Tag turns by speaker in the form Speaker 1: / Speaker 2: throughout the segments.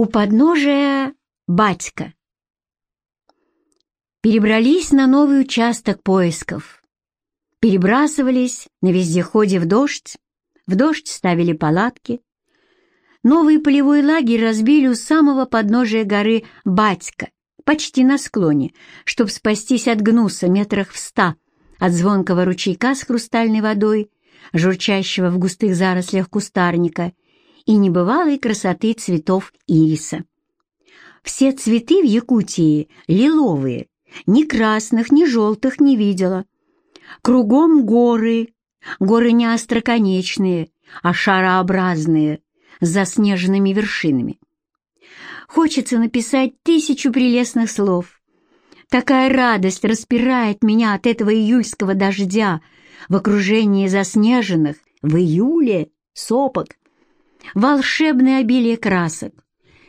Speaker 1: У подножия батька. Перебрались на новый участок поисков. Перебрасывались на вездеходе в дождь, в дождь ставили палатки. Новый полевой лагерь разбили у самого подножия горы Батька, почти на склоне, чтобы спастись от гнуса метрах в ста от звонкого ручейка с хрустальной водой, журчащего в густых зарослях кустарника и небывалой красоты цветов ириса. Все цветы в Якутии лиловые, ни красных, ни желтых не видела. Кругом горы, горы не остроконечные, а шарообразные, с заснеженными вершинами. Хочется написать тысячу прелестных слов. Такая радость распирает меня от этого июльского дождя в окружении заснеженных в июле сопок волшебное обилие красок,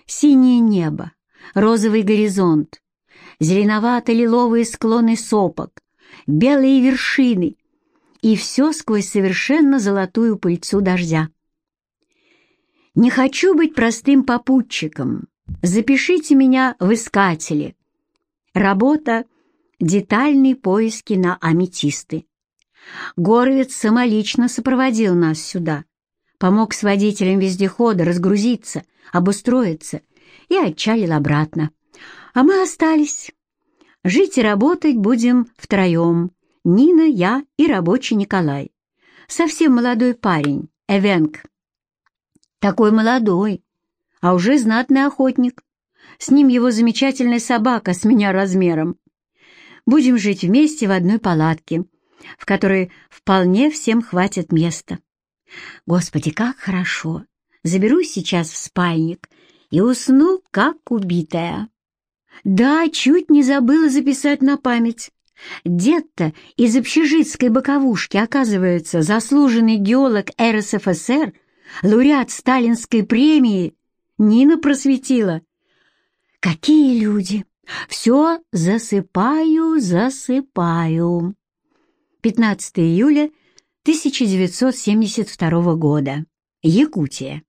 Speaker 1: синее небо, розовый горизонт, зеленовато-лиловые склоны сопок, белые вершины и все сквозь совершенно золотую пыльцу дождя. Не хочу быть простым попутчиком. Запишите меня в искатели. Работа — детальные поиски на аметисты. Горовец самолично сопроводил нас сюда — помог с водителем вездехода разгрузиться, обустроиться и отчалил обратно. А мы остались. Жить и работать будем втроем. Нина, я и рабочий Николай. Совсем молодой парень, Эвенг. Такой молодой, а уже знатный охотник. С ним его замечательная собака с меня размером. Будем жить вместе в одной палатке, в которой вполне всем хватит места. Господи, как хорошо! Заберусь сейчас в спальник и усну, как убитая. Да, чуть не забыла записать на память. Дед-то из общежитской боковушки, оказывается, заслуженный геолог РСФСР, лауреат сталинской премии, Нина просветила. Какие люди! Все засыпаю, засыпаю. 15 июля 1972 года. Якутия.